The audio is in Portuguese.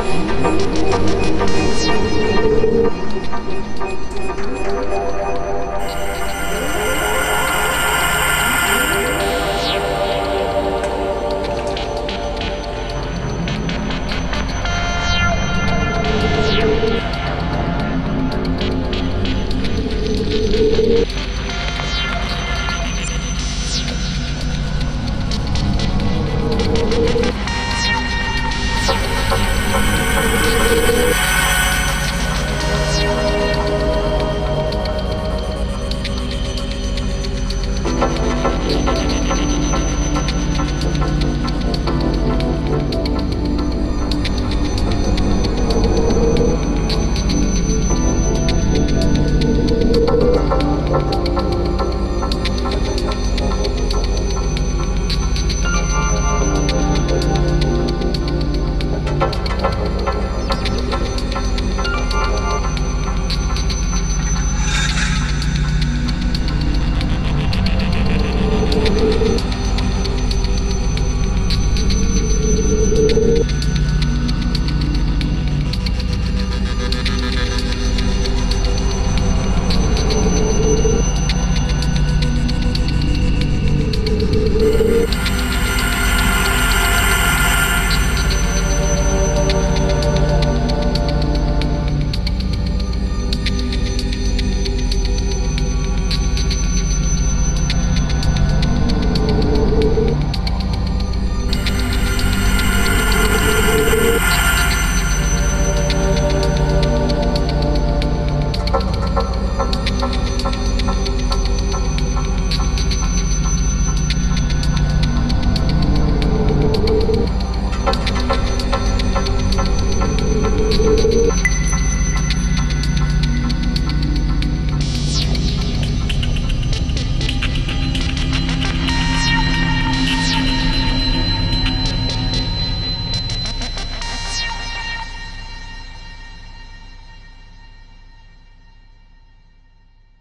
Thank